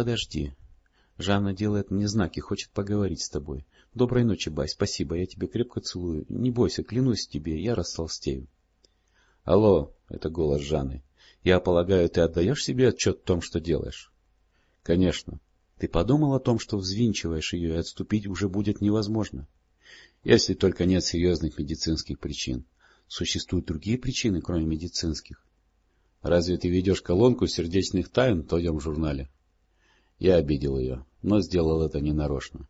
Подожди. Жанна делает мне знаки, хочет поговорить с тобой. Доброй ночи, Бай, спасибо, я тебя крепко целую. Не бойся, клянусь тебе, я растолстею. Алло, это голос Жанны. Я полагаю, ты отдаешь себе отчет в том, что делаешь? Конечно. Ты подумал о том, что взвинчиваешь ее, и отступить уже будет невозможно? Если только нет серьезных медицинских причин. Существуют другие причины, кроме медицинских. Разве ты ведешь колонку сердечных тайн в твоем журнале? Я обидел ее, но сделал это ненарочно.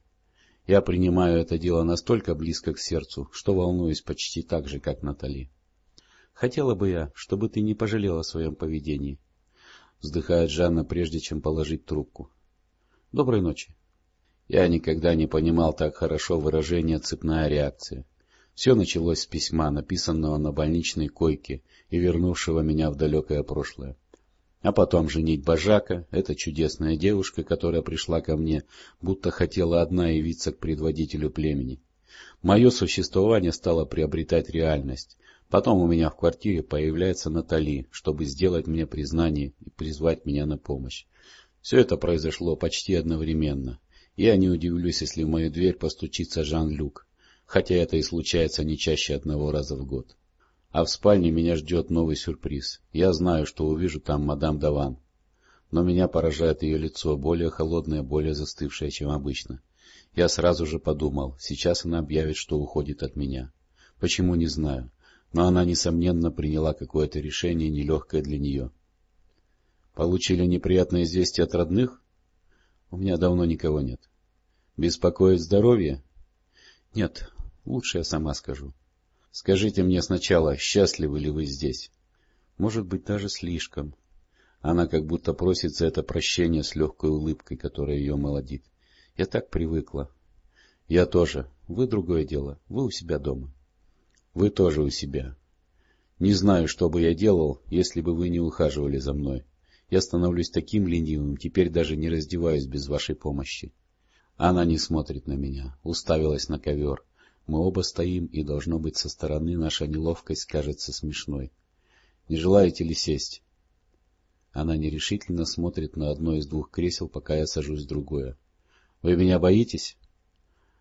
Я принимаю это дело настолько близко к сердцу, что волнуюсь почти так же, как Натали. Хотела бы я, чтобы ты не пожалела о своем поведении. Вздыхает Жанна, прежде чем положить трубку. Доброй ночи. Я никогда не понимал так хорошо выражение «цепная реакция». Все началось с письма, написанного на больничной койке и вернувшего меня в далекое прошлое. А потом женить Бажака, эта чудесная девушка, которая пришла ко мне, будто хотела одна явиться к предводителю племени. Мое существование стало приобретать реальность. Потом у меня в квартире появляется Натали, чтобы сделать мне признание и призвать меня на помощь. Все это произошло почти одновременно. Я не удивлюсь, если в мою дверь постучится Жан-Люк, хотя это и случается не чаще одного раза в год. А в спальне меня ждет новый сюрприз. Я знаю, что увижу там мадам Даван. Но меня поражает ее лицо, более холодное, более застывшее, чем обычно. Я сразу же подумал, сейчас она объявит, что уходит от меня. Почему, не знаю. Но она, несомненно, приняла какое-то решение, нелегкое для нее. Получили неприятное известие от родных? У меня давно никого нет. Беспокоит здоровье? Нет, лучше я сама скажу. Скажите мне сначала, счастливы ли вы здесь? Может быть, даже слишком. Она как будто просит за это прощения с легкой улыбкой, которая ее молодит. Я так привыкла. Я тоже. Вы другое дело. Вы у себя дома. Вы тоже у себя. Не знаю, что бы я делал, если бы вы не ухаживали за мной. Я становлюсь таким ленивым, теперь даже не раздеваюсь без вашей помощи. Она не смотрит на меня, уставилась на ковер. Мы оба стоим, и, должно быть, со стороны наша неловкость кажется смешной. Не желаете ли сесть? Она нерешительно смотрит на одно из двух кресел, пока я сажусь в другое. — Вы меня боитесь?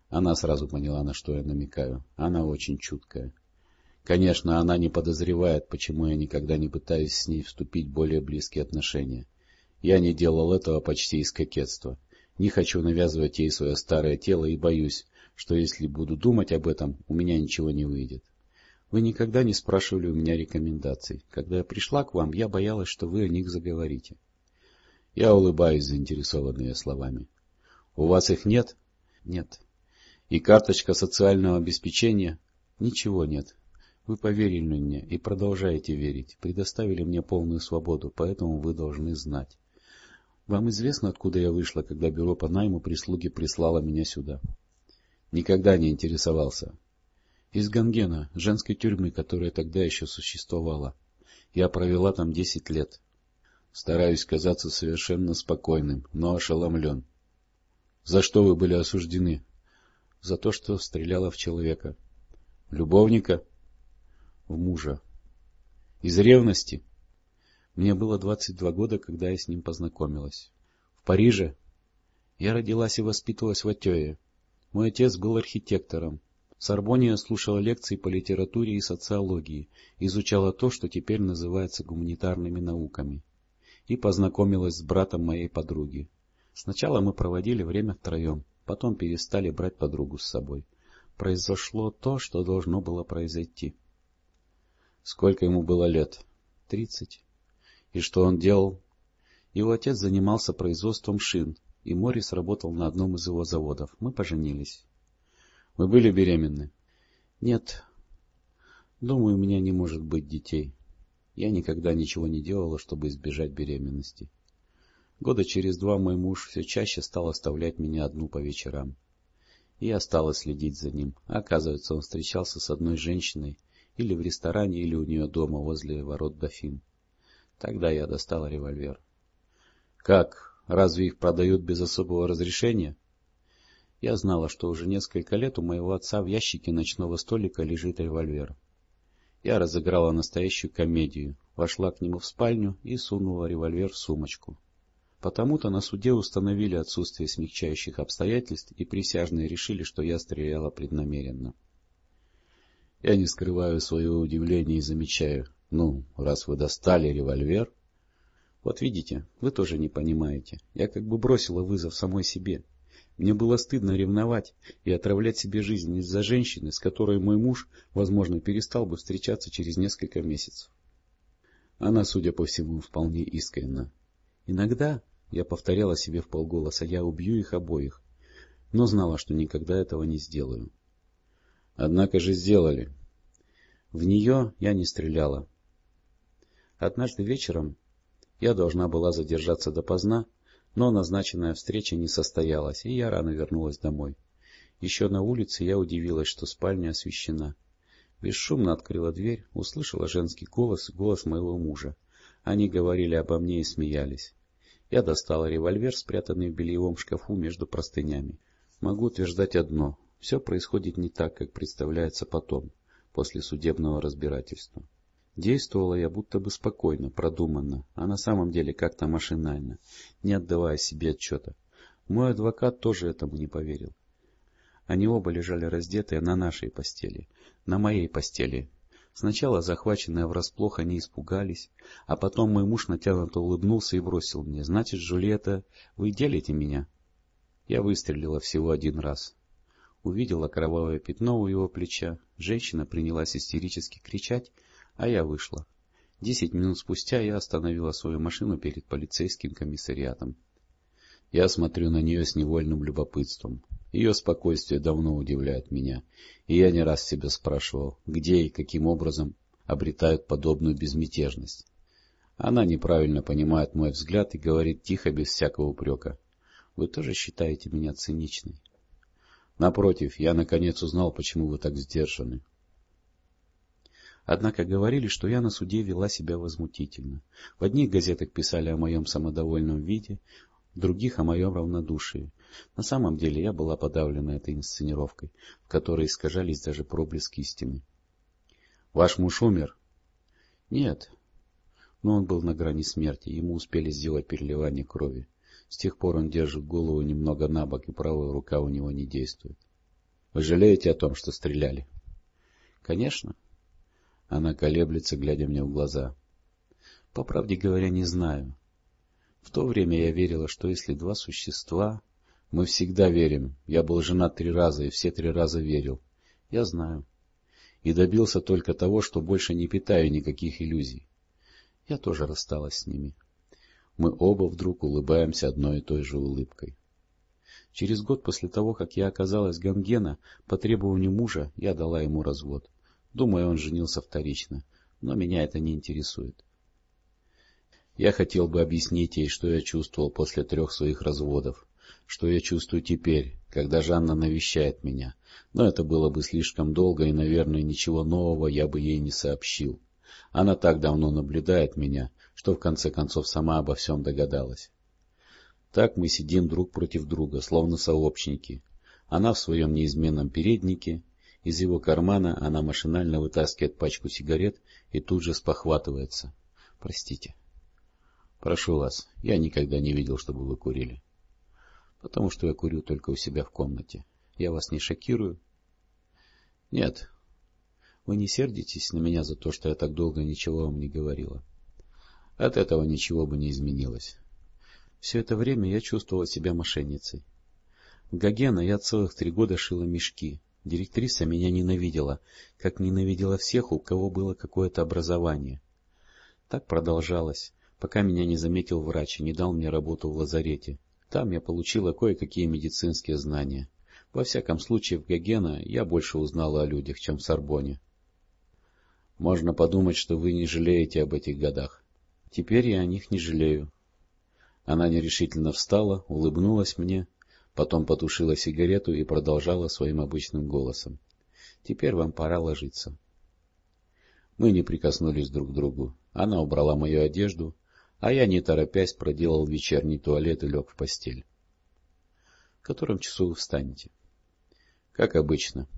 Она сразу поняла, на что я намекаю. Она очень чуткая. Конечно, она не подозревает, почему я никогда не пытаюсь с ней вступить в более близкие отношения. Я не делал этого почти из кокетства. Не хочу навязывать ей свое старое тело и боюсь, что если буду думать об этом, у меня ничего не выйдет. Вы никогда не спрашивали у меня рекомендаций. Когда я пришла к вам, я боялась, что вы о них заговорите. Я улыбаюсь, заинтересованные словами. У вас их нет? Нет. И карточка социального обеспечения? Ничего нет. Вы поверили мне и продолжаете верить, предоставили мне полную свободу, поэтому вы должны знать. Вам известно, откуда я вышла, когда бюро по найму прислуги прислало меня сюда? Никогда не интересовался. Из Гангена, женской тюрьмы, которая тогда еще существовала. Я провела там десять лет. Стараюсь казаться совершенно спокойным, но ошеломлен. За что вы были осуждены? За то, что стреляла в человека. Любовника? В мужа. Из ревности? Мне было двадцать два года, когда я с ним познакомилась. В Париже? Я родилась и воспитывалась в Атёе. Мой отец был архитектором. В Сорбоне я слушала лекции по литературе и социологии, изучала то, что теперь называется гуманитарными науками, и познакомилась с братом моей подруги. Сначала мы проводили время втроем, потом перестали брать подругу с собой. Произошло то, что должно было произойти. Сколько ему было лет? Тридцать. И что он делал? Его отец занимался производством шин, и Морис работал на одном из его заводов. Мы поженились. Вы были беременны? Нет. Думаю, у меня не может быть детей. Я никогда ничего не делала, чтобы избежать беременности. Года через два мой муж все чаще стал оставлять меня одну по вечерам. Я стала следить за ним. Оказывается, он встречался с одной женщиной или в ресторане, или у нее дома возле ворот Дофин. Тогда я достала револьвер. — Как? Разве их продают без особого разрешения? Я знала, что уже несколько лет у моего отца в ящике ночного столика лежит револьвер. Я разыграла настоящую комедию, вошла к нему в спальню и сунула револьвер в сумочку. Потому-то на суде установили отсутствие смягчающих обстоятельств, и присяжные решили, что я стреляла преднамеренно. Я не скрываю своего удивления и замечаю, ну, раз вы достали револьвер... Вот видите, вы тоже не понимаете. Я как бы бросила вызов самой себе. Мне было стыдно ревновать и отравлять себе жизнь из-за женщины, с которой мой муж, возможно, перестал бы встречаться через несколько месяцев. Она, судя по всему, вполне искренна. Иногда, я повторяла себе в полголоса, я убью их обоих, но знала, что никогда этого не сделаю. Однако же сделали. В нее я не стреляла. Однажды вечером я должна была задержаться допоздна, но назначенная встреча не состоялась, и я рано вернулась домой. Еще на улице я удивилась, что спальня освещена. Бесшумно открыла дверь, услышала женский голос голос моего мужа. Они говорили обо мне и смеялись. Я достала револьвер, спрятанный в бельевом шкафу между простынями. Могу утверждать одно. Все происходит не так, как представляется потом, после судебного разбирательства. Действовала я будто бы спокойно, продуманно, а на самом деле как-то машинально, не отдавая себе отчета. Мой адвокат тоже этому не поверил. Они оба лежали раздетые на нашей постели, на моей постели. Сначала, захваченные врасплох, они испугались, а потом мой муж натянуто улыбнулся и бросил мне, «Значит, Джульетта, вы делите меня?» Я выстрелила всего один раз. Увидела кровавое пятно у его плеча, женщина принялась истерически кричать, а я вышла. Десять минут спустя я остановила свою машину перед полицейским комиссариатом. Я смотрю на нее с невольным любопытством. Ее спокойствие давно удивляет меня, и я не раз себя спрашивал, где и каким образом обретают подобную безмятежность. Она неправильно понимает мой взгляд и говорит тихо, без всякого упрека. Вы тоже считаете меня циничной? Напротив, я наконец узнал, почему вы так сдержаны. Однако говорили, что я на суде вела себя возмутительно. В одних газетах писали о моем самодовольном виде, в других о моем равнодушии. На самом деле я была подавлена этой инсценировкой, в которой искажались даже проблески истины. — Ваш муж умер? — Нет. Но он был на грани смерти, ему успели сделать переливание крови. С тех пор он держит голову немного на бок, и правая рука у него не действует. — Вы жалеете о том, что стреляли? — Конечно. — она колеблется, глядя мне в глаза. По правде говоря, не знаю. В то время я верила, что если два существа... Мы всегда верим. Я был женат три раза, и все три раза верил. Я знаю. И добился только того, что больше не питаю никаких иллюзий. Я тоже рассталась с ними. Мы оба вдруг улыбаемся одной и той же улыбкой. Через год после того, как я оказалась Гангена, по требованию мужа я дала ему развод. Думаю, он женился вторично, но меня это не интересует. Я хотел бы объяснить ей, что я чувствовал после трех своих разводов, что я чувствую теперь, когда Жанна навещает меня, но это было бы слишком долго, и, наверное, ничего нового я бы ей не сообщил. Она так давно наблюдает меня, что в конце концов сама обо всем догадалась. Так мы сидим друг против друга, словно сообщники. Она в своем неизменном переднике, из его кармана она машинально вытаскивает пачку сигарет и тут же спохватывается. — Простите. — Прошу вас, я никогда не видел, чтобы вы курили. — Потому что я курю только у себя в комнате. Я вас не шокирую? — Нет. Вы не сердитесь на меня за то, что я так долго ничего вам не говорила? От этого ничего бы не изменилось. Все это время я чувствовала себя мошенницей. В Гогена я целых три года шила мешки, Директриса меня ненавидела, как ненавидела всех, у кого было какое-то образование. Так продолжалось, пока меня не заметил врач и не дал мне работу в лазарете. Там я получила кое-какие медицинские знания. Во всяком случае, в Гогена я больше узнала о людях, чем в Сорбоне. Можно подумать, что вы не жалеете об этих годах. Теперь я о них не жалею. Она нерешительно встала, улыбнулась мне Потом потушила сигарету и продолжала своим обычным голосом. — Теперь вам пора ложиться. Мы не прикоснулись друг к другу. Она убрала мою одежду, а я, не торопясь, проделал вечерний туалет и лег в постель. — В котором часу вы встанете? — Как обычно.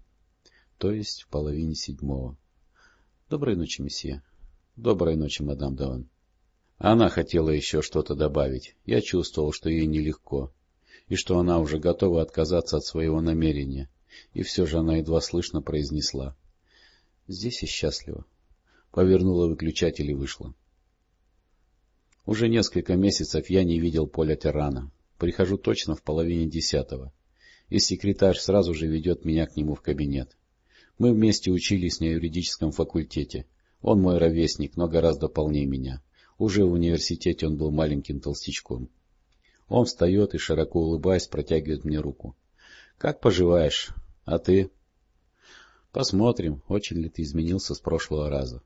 То есть в половине седьмого. — Доброй ночи, месье. — Доброй ночи, мадам Даван. Она хотела еще что-то добавить. Я чувствовал, что ей нелегко, и что она уже готова отказаться от своего намерения. И все же она едва слышно произнесла. — Здесь и счастливо. Повернула выключатель и вышла. Уже несколько месяцев я не видел Поля Террана. Прихожу точно в половине десятого. И секретарь сразу же ведет меня к нему в кабинет. Мы вместе учились на юридическом факультете. Он мой ровесник, но гораздо полнее меня. Уже в университете он был маленьким толстячком. Он встает и, широко улыбаясь, протягивает мне руку. — Как поживаешь? А ты? — Посмотрим, очень ли ты изменился с прошлого раза.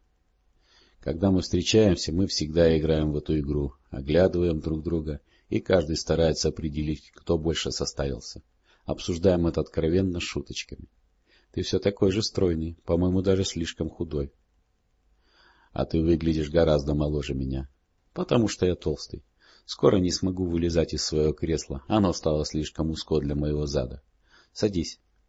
Когда мы встречаемся, мы всегда играем в эту игру, оглядываем друг друга, и каждый старается определить, кто больше составился. Обсуждаем это откровенно шуточками. Ты все такой же стройный, по-моему, даже слишком худой. А ты выглядишь гораздо моложе меня. Потому что я толстый. Скоро не смогу вылезать из своего кресла, оно стало слишком узко для моего зада. Садись.